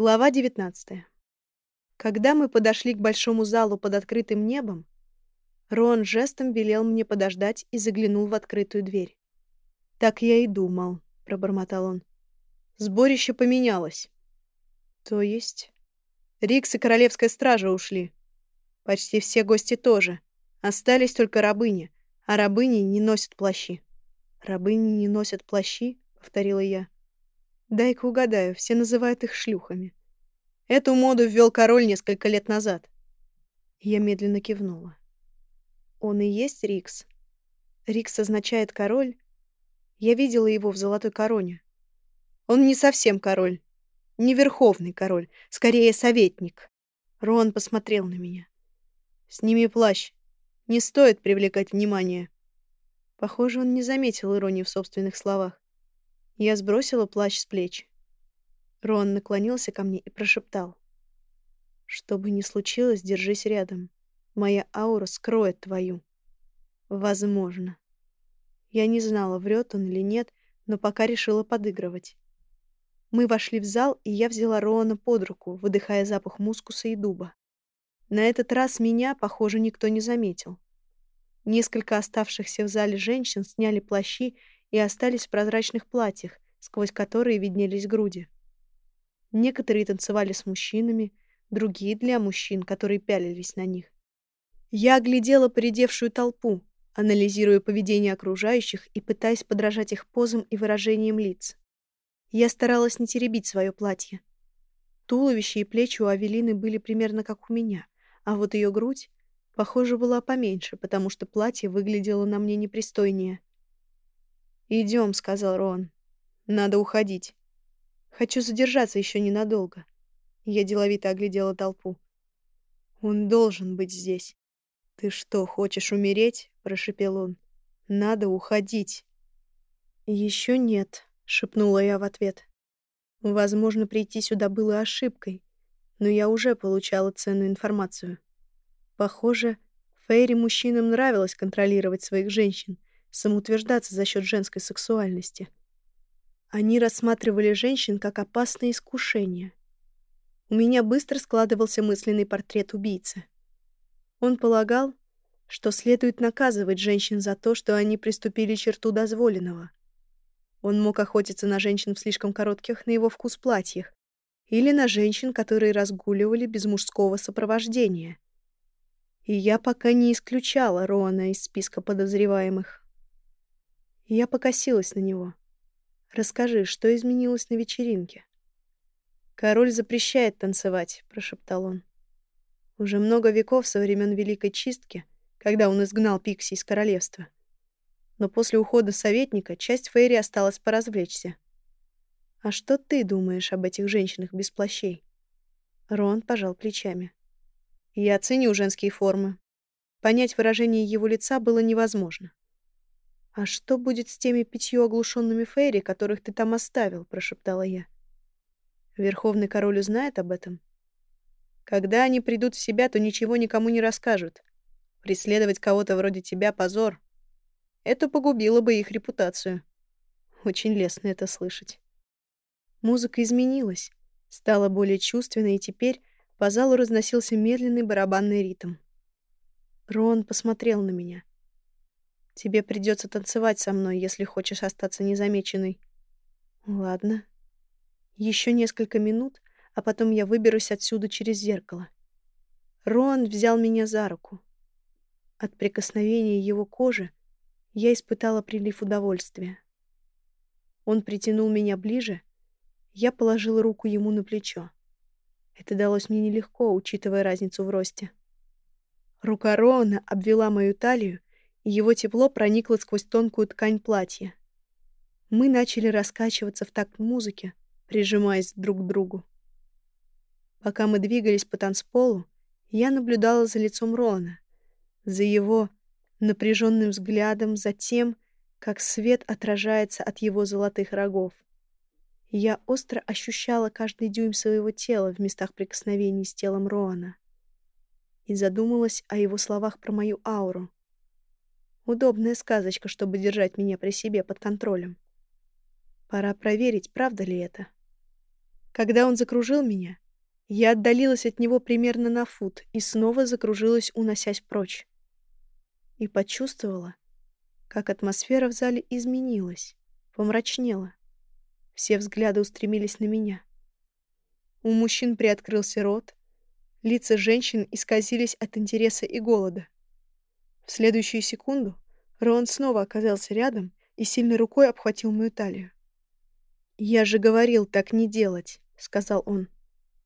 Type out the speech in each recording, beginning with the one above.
Глава 19. Когда мы подошли к большому залу под открытым небом, Рон жестом велел мне подождать и заглянул в открытую дверь. «Так я и думал», — пробормотал он. «Сборище поменялось». «То есть?» «Рикс и Королевская стража ушли. Почти все гости тоже. Остались только рабыни, а рабыни не носят плащи». «Рабыни не носят плащи?» — повторила я. Дай-ка угадаю, все называют их шлюхами. Эту моду ввел король несколько лет назад. Я медленно кивнула. Он и есть Рикс. Рикс означает король. Я видела его в золотой короне. Он не совсем король. Не верховный король, скорее советник. Рон посмотрел на меня. Сними плащ. Не стоит привлекать внимание. Похоже, он не заметил иронии в собственных словах. Я сбросила плащ с плеч. Рон наклонился ко мне и прошептал. «Что бы ни случилось, держись рядом. Моя аура скроет твою». «Возможно». Я не знала, врет он или нет, но пока решила подыгрывать. Мы вошли в зал, и я взяла Роана под руку, выдыхая запах мускуса и дуба. На этот раз меня, похоже, никто не заметил. Несколько оставшихся в зале женщин сняли плащи и остались в прозрачных платьях, сквозь которые виднелись груди. Некоторые танцевали с мужчинами, другие для мужчин, которые пялились на них. Я оглядела поредевшую толпу, анализируя поведение окружающих и пытаясь подражать их позам и выражениям лиц. Я старалась не теребить свое платье. Туловище и плечи у Авелины были примерно как у меня, а вот ее грудь, похоже, была поменьше, потому что платье выглядело на мне непристойнее. «Идем», — сказал Рон. «Надо уходить. Хочу задержаться еще ненадолго». Я деловито оглядела толпу. «Он должен быть здесь». «Ты что, хочешь умереть?» — прошепел он. «Надо уходить». «Еще нет», — шепнула я в ответ. «Возможно, прийти сюда было ошибкой, но я уже получала ценную информацию. Похоже, Фейри мужчинам нравилось контролировать своих женщин, самоутверждаться за счет женской сексуальности. Они рассматривали женщин как опасное искушение. У меня быстро складывался мысленный портрет убийцы. Он полагал, что следует наказывать женщин за то, что они приступили черту дозволенного. Он мог охотиться на женщин в слишком коротких на его вкус платьях или на женщин, которые разгуливали без мужского сопровождения. И я пока не исключала Роана из списка подозреваемых. Я покосилась на него. «Расскажи, что изменилось на вечеринке?» «Король запрещает танцевать», — прошептал он. «Уже много веков со времен Великой Чистки, когда он изгнал Пикси из королевства. Но после ухода советника часть Фейри осталась поразвлечься. А что ты думаешь об этих женщинах без плащей?» Рон пожал плечами. «Я ценю женские формы. Понять выражение его лица было невозможно. «А что будет с теми пятью оглушенными Фейри, которых ты там оставил?» — прошептала я. «Верховный король узнает об этом?» «Когда они придут в себя, то ничего никому не расскажут. Преследовать кого-то вроде тебя — позор. Это погубило бы их репутацию». Очень лестно это слышать. Музыка изменилась, стала более чувственной, и теперь по залу разносился медленный барабанный ритм. Рон посмотрел на меня. Тебе придется танцевать со мной, если хочешь остаться незамеченной. Ладно. Еще несколько минут, а потом я выберусь отсюда через зеркало. Рон взял меня за руку. От прикосновения его кожи я испытала прилив удовольствия. Он притянул меня ближе, я положила руку ему на плечо. Это далось мне нелегко, учитывая разницу в росте. Рука Рона обвела мою талию его тепло проникло сквозь тонкую ткань платья. Мы начали раскачиваться в такт музыки, прижимаясь друг к другу. Пока мы двигались по танцполу, я наблюдала за лицом Рона, за его напряженным взглядом, за тем, как свет отражается от его золотых рогов. Я остро ощущала каждый дюйм своего тела в местах прикосновений с телом Роана и задумалась о его словах про мою ауру. Удобная сказочка, чтобы держать меня при себе под контролем. Пора проверить, правда ли это. Когда он закружил меня, я отдалилась от него примерно на фут и снова закружилась, уносясь прочь. И почувствовала, как атмосфера в зале изменилась, помрачнела. Все взгляды устремились на меня. У мужчин приоткрылся рот, лица женщин исказились от интереса и голода. В следующую секунду Рон снова оказался рядом и сильной рукой обхватил мою талию. «Я же говорил так не делать», — сказал он.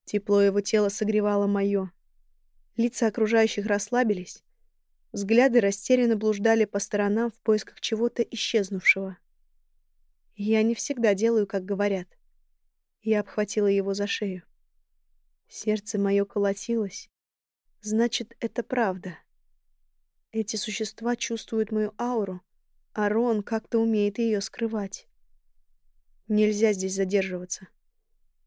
Тепло его тела согревало мое. Лица окружающих расслабились. Взгляды растерянно блуждали по сторонам в поисках чего-то исчезнувшего. Я не всегда делаю, как говорят. Я обхватила его за шею. Сердце мое колотилось. Значит, это правда. Эти существа чувствуют мою ауру, а Рон как-то умеет ее скрывать. Нельзя здесь задерживаться.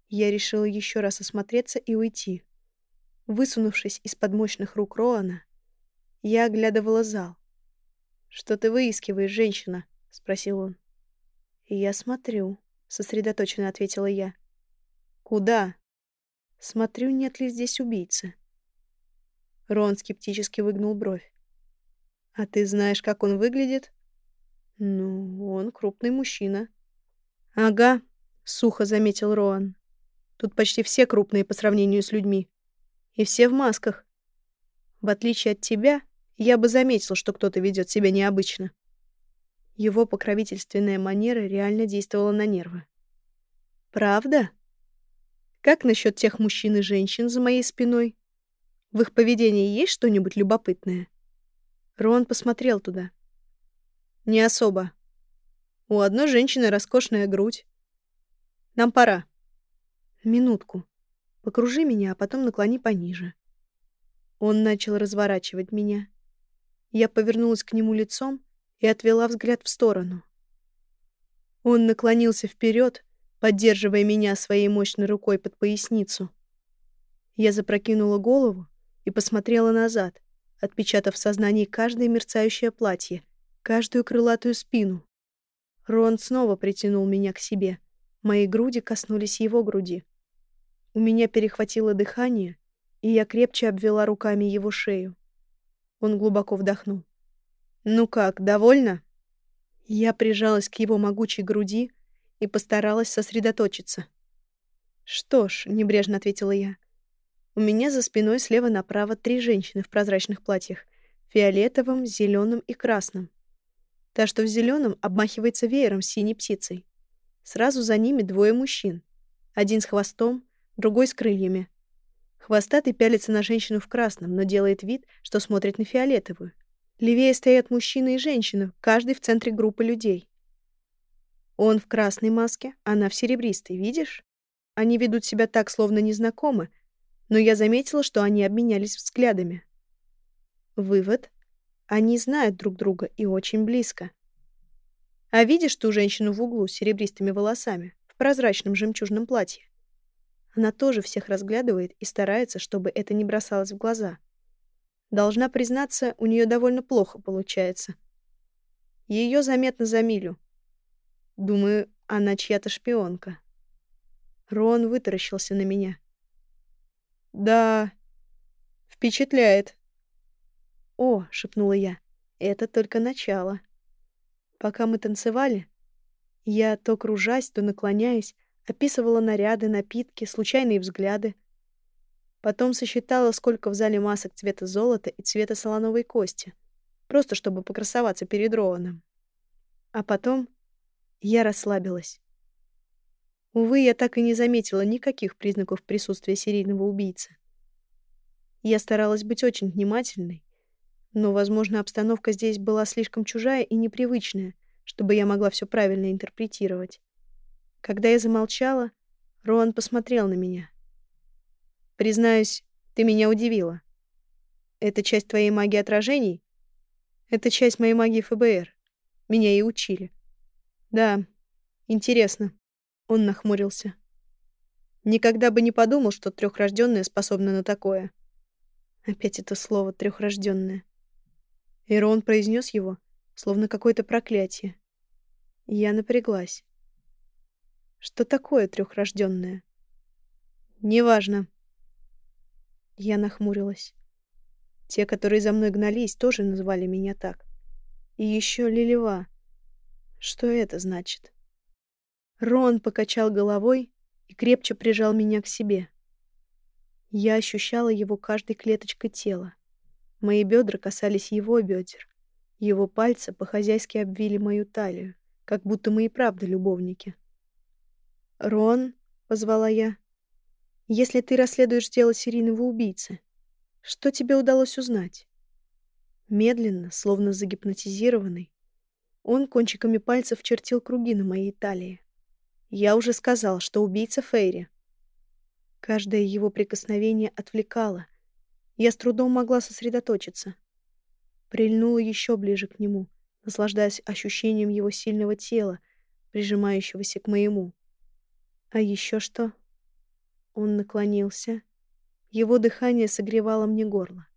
Я решила еще раз осмотреться и уйти. Высунувшись из-под мощных рук Роана, я оглядывала зал. «Что ты выискиваешь, женщина?» — спросил он. «Я смотрю», — сосредоточенно ответила я. «Куда?» «Смотрю, нет ли здесь убийцы». Рон скептически выгнул бровь. «А ты знаешь, как он выглядит?» «Ну, он крупный мужчина». «Ага», — сухо заметил Роан. «Тут почти все крупные по сравнению с людьми. И все в масках. В отличие от тебя, я бы заметил, что кто-то ведет себя необычно». Его покровительственная манера реально действовала на нервы. «Правда? Как насчет тех мужчин и женщин за моей спиной? В их поведении есть что-нибудь любопытное?» Рон посмотрел туда. «Не особо. У одной женщины роскошная грудь. Нам пора». «Минутку. Покружи меня, а потом наклони пониже». Он начал разворачивать меня. Я повернулась к нему лицом и отвела взгляд в сторону. Он наклонился вперед, поддерживая меня своей мощной рукой под поясницу. Я запрокинула голову и посмотрела назад, отпечатав в сознании каждое мерцающее платье, каждую крылатую спину. Рон снова притянул меня к себе. Мои груди коснулись его груди. У меня перехватило дыхание, и я крепче обвела руками его шею. Он глубоко вдохнул. «Ну как, довольна?» Я прижалась к его могучей груди и постаралась сосредоточиться. «Что ж», — небрежно ответила я, — «у меня за спиной слева направо три женщины в прозрачных платьях, фиолетовом, зеленым и красным. Та, что в зеленом, обмахивается веером с синей птицей. Сразу за ними двое мужчин. Один с хвостом, другой с крыльями. Хвостатый пялится на женщину в красном, но делает вид, что смотрит на фиолетовую. Левее стоят мужчина и женщина, каждый в центре группы людей. Он в красной маске, она в серебристой, видишь? Они ведут себя так, словно незнакомы, но я заметила, что они обменялись взглядами. Вывод. Они знают друг друга и очень близко. А видишь ту женщину в углу с серебристыми волосами, в прозрачном жемчужном платье? Она тоже всех разглядывает и старается, чтобы это не бросалось в глаза. Должна признаться, у нее довольно плохо получается. Ее заметно за милю. Думаю, она чья-то шпионка. Рон вытаращился на меня. «Да, впечатляет». «О», — шепнула я, — «это только начало». Пока мы танцевали, я то кружась, то наклоняясь, описывала наряды, напитки, случайные взгляды. Потом сосчитала, сколько в зале масок цвета золота и цвета солоновой кости, просто чтобы покрасоваться перед Роаном. А потом я расслабилась. Увы, я так и не заметила никаких признаков присутствия серийного убийцы. Я старалась быть очень внимательной, но, возможно, обстановка здесь была слишком чужая и непривычная, чтобы я могла все правильно интерпретировать. Когда я замолчала, Роан посмотрел на меня. «Признаюсь, ты меня удивила. Это часть твоей магии отражений? Это часть моей магии ФБР. Меня и учили». «Да, интересно». Он нахмурился. «Никогда бы не подумал, что трехрожденная способна на такое». Опять это слово «трехрожденная». И Рон произнес его, словно какое-то проклятие. Я напряглась. Что такое трехрожденное? Неважно. Я нахмурилась. Те, которые за мной гнались, тоже называли меня так. И еще Лилева. Что это значит? Рон покачал головой и крепче прижал меня к себе. Я ощущала его каждой клеточкой тела. Мои бедра касались его бедер. Его пальцы по-хозяйски обвили мою талию, как будто мы и правда любовники. «Рон», — позвала я, — «если ты расследуешь дело серийного убийцы, что тебе удалось узнать?» Медленно, словно загипнотизированный, он кончиками пальцев чертил круги на моей талии. Я уже сказал, что убийца Фейри. Каждое его прикосновение отвлекало. Я с трудом могла сосредоточиться. Прильнула еще ближе к нему, наслаждаясь ощущением его сильного тела, прижимающегося к моему. А еще что? Он наклонился. Его дыхание согревало мне горло.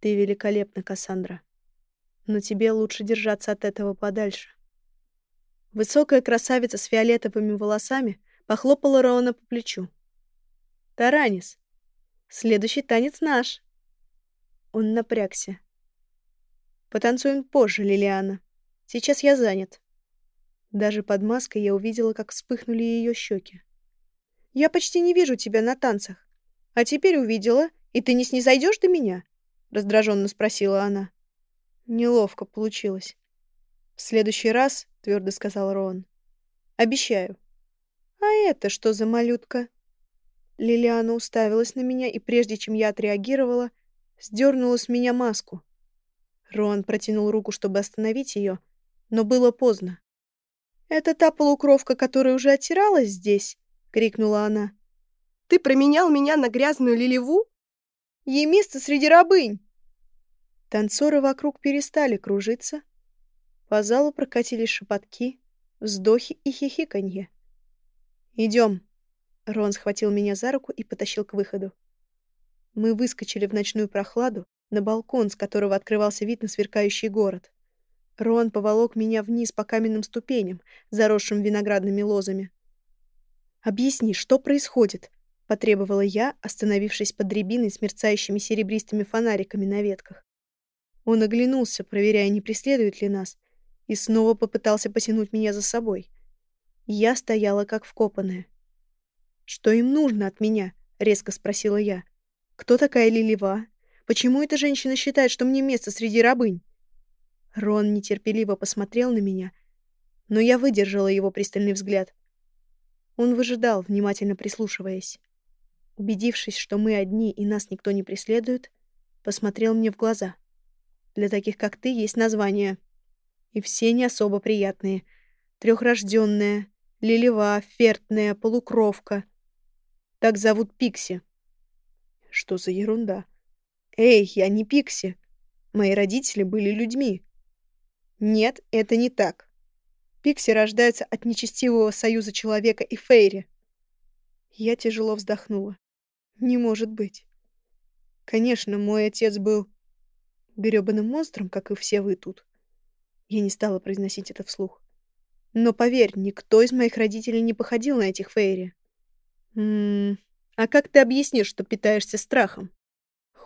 Ты великолепна, Кассандра. Но тебе лучше держаться от этого подальше. Высокая красавица с фиолетовыми волосами похлопала Роуна по плечу. «Таранис, следующий танец наш!» Он напрягся. «Потанцуем позже, Лилиана. Сейчас я занят». Даже под маской я увидела, как вспыхнули ее щеки. «Я почти не вижу тебя на танцах. А теперь увидела, и ты не снизойдешь до меня?» — раздраженно спросила она. Неловко получилось. «В следующий раз», — твердо сказал Рон. «Обещаю». «А это что за малютка?» Лилиана уставилась на меня, и прежде чем я отреагировала, сдернула с меня маску. Рон протянул руку, чтобы остановить ее, но было поздно. «Это та полукровка, которая уже оттиралась здесь?» — крикнула она. «Ты променял меня на грязную лилеву? Ей место среди рабынь!» Танцоры вокруг перестали кружиться. По залу прокатились шепотки, вздохи и хихиканье. «Идем!» Рон схватил меня за руку и потащил к выходу. Мы выскочили в ночную прохладу, на балкон, с которого открывался вид на сверкающий город. Рон поволок меня вниз по каменным ступеням, заросшим виноградными лозами. «Объясни, что происходит?» — потребовала я, остановившись под рябиной с мерцающими серебристыми фонариками на ветках. Он оглянулся, проверяя, не преследует ли нас, и снова попытался потянуть меня за собой. Я стояла как вкопанная. «Что им нужно от меня?» — резко спросила я. «Кто такая Лилева? Почему эта женщина считает, что мне место среди рабынь?» Рон нетерпеливо посмотрел на меня, но я выдержала его пристальный взгляд. Он выжидал, внимательно прислушиваясь. Убедившись, что мы одни и нас никто не преследует, посмотрел мне в глаза. Для таких, как ты, есть названия. И все не особо приятные. Трехрожденная, лилева, фертная, полукровка. Так зовут Пикси. Что за ерунда? «Эй, я не Пикси. Мои родители были людьми». «Нет, это не так. Пикси рождаются от нечестивого союза человека и Фейри». Я тяжело вздохнула. «Не может быть. Конечно, мой отец был грёбаным монстром, как и все вы тут». Я не стала произносить это вслух. «Но поверь, никто из моих родителей не походил на этих Фейри». «Ммм, а как ты объяснишь, что питаешься страхом?»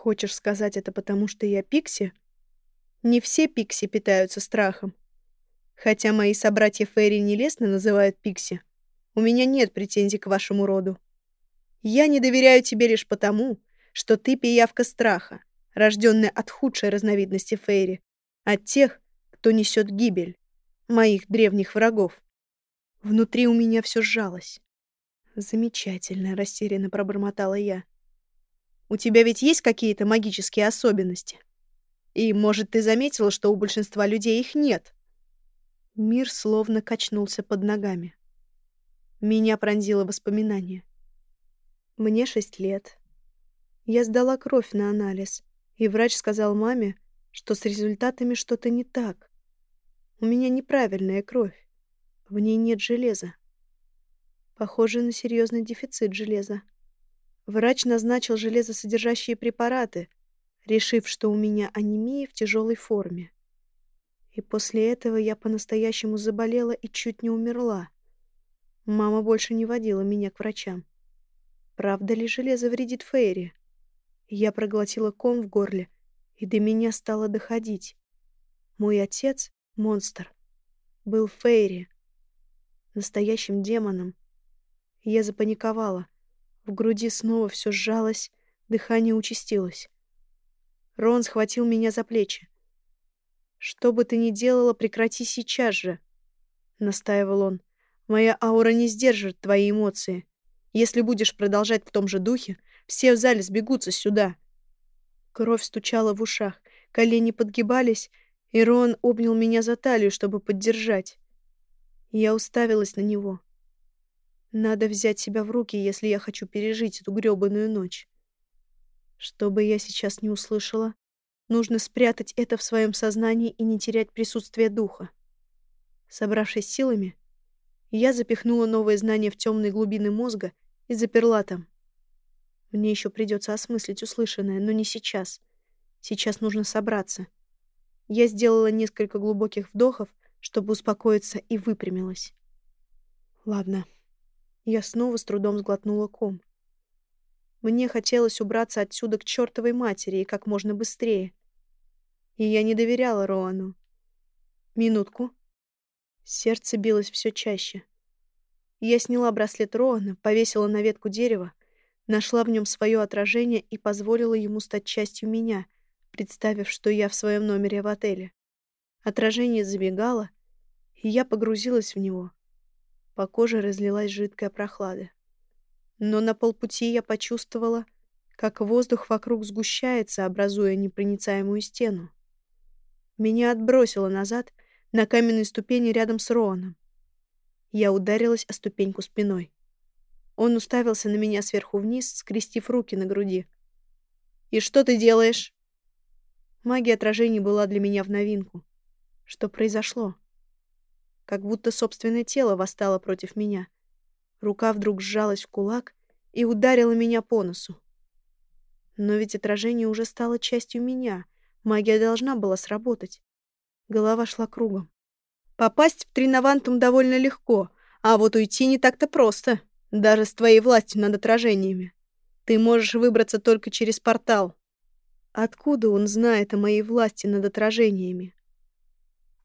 Хочешь сказать это потому, что я пикси? Не все пикси питаются страхом. Хотя мои собратья Ферри нелестно называют пикси, у меня нет претензий к вашему роду. Я не доверяю тебе лишь потому, что ты пиявка страха, рожденная от худшей разновидности Фейри, от тех, кто несет гибель, моих древних врагов. Внутри у меня все сжалось. Замечательно, растерянно пробормотала я. У тебя ведь есть какие-то магические особенности? И, может, ты заметила, что у большинства людей их нет?» Мир словно качнулся под ногами. Меня пронзило воспоминание. Мне шесть лет. Я сдала кровь на анализ, и врач сказал маме, что с результатами что-то не так. У меня неправильная кровь. В ней нет железа. Похоже на серьезный дефицит железа. Врач назначил железосодержащие препараты, решив, что у меня анемия в тяжелой форме. И после этого я по-настоящему заболела и чуть не умерла. Мама больше не водила меня к врачам. Правда ли железо вредит Фейри? Я проглотила ком в горле, и до меня стало доходить. Мой отец, монстр, был Фейри, настоящим демоном. Я запаниковала. В груди снова все сжалось, дыхание участилось. Рон схватил меня за плечи. «Что бы ты ни делала, прекрати сейчас же!» — настаивал он. «Моя аура не сдержит твои эмоции. Если будешь продолжать в том же духе, все в зале сбегутся сюда». Кровь стучала в ушах, колени подгибались, и Рон обнял меня за талию, чтобы поддержать. Я уставилась на него. Надо взять себя в руки, если я хочу пережить эту грёбаную ночь. Что бы я сейчас не услышала, Нужно спрятать это в своем сознании и не терять присутствие духа. Собравшись силами, я запихнула новые знания в темные глубины мозга и заперла там. Мне еще придется осмыслить услышанное, но не сейчас. Сейчас нужно собраться. Я сделала несколько глубоких вдохов, чтобы успокоиться, и выпрямилась. Ладно. Я снова с трудом сглотнула ком. Мне хотелось убраться отсюда к чертовой матери и как можно быстрее. И я не доверяла Роану. Минутку. Сердце билось все чаще. Я сняла браслет Роана, повесила на ветку дерева, нашла в нем свое отражение и позволила ему стать частью меня, представив, что я в своем номере в отеле. Отражение забегало, и я погрузилась в него. По коже разлилась жидкая прохлада. Но на полпути я почувствовала, как воздух вокруг сгущается, образуя непроницаемую стену. Меня отбросило назад на каменные ступени рядом с Роаном. Я ударилась о ступеньку спиной. Он уставился на меня сверху вниз, скрестив руки на груди. «И что ты делаешь?» Магия отражений была для меня в новинку. Что произошло? Как будто собственное тело восстало против меня. Рука вдруг сжалась в кулак и ударила меня по носу. Но ведь отражение уже стало частью меня. Магия должна была сработать. Голова шла кругом. Попасть в Тринавантум довольно легко, а вот уйти не так-то просто, даже с твоей властью над отражениями. Ты можешь выбраться только через портал. Откуда он знает о моей власти над отражениями?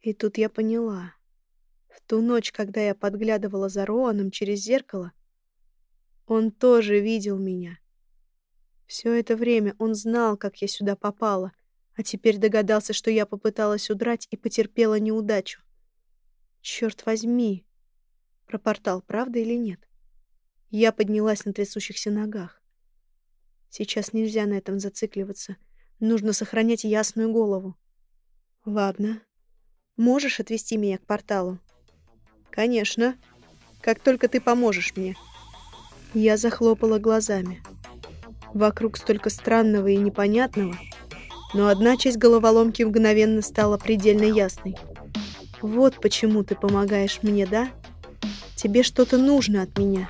И тут я поняла. В ту ночь, когда я подглядывала за Роаном через зеркало, он тоже видел меня. Все это время он знал, как я сюда попала, а теперь догадался, что я попыталась удрать и потерпела неудачу. Черт возьми! Про портал, правда или нет? Я поднялась на трясущихся ногах. Сейчас нельзя на этом зацикливаться. Нужно сохранять ясную голову. Ладно. Можешь отвести меня к порталу? Конечно. Как только ты поможешь мне. Я захлопала глазами. Вокруг столько странного и непонятного, но одна часть головоломки мгновенно стала предельно ясной. Вот почему ты помогаешь мне, да? Тебе что-то нужно от меня.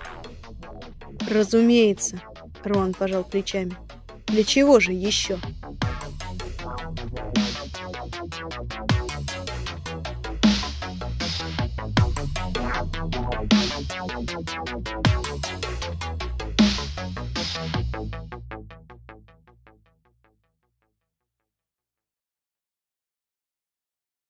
Разумеется, Рон пожал плечами. Для чего же еще?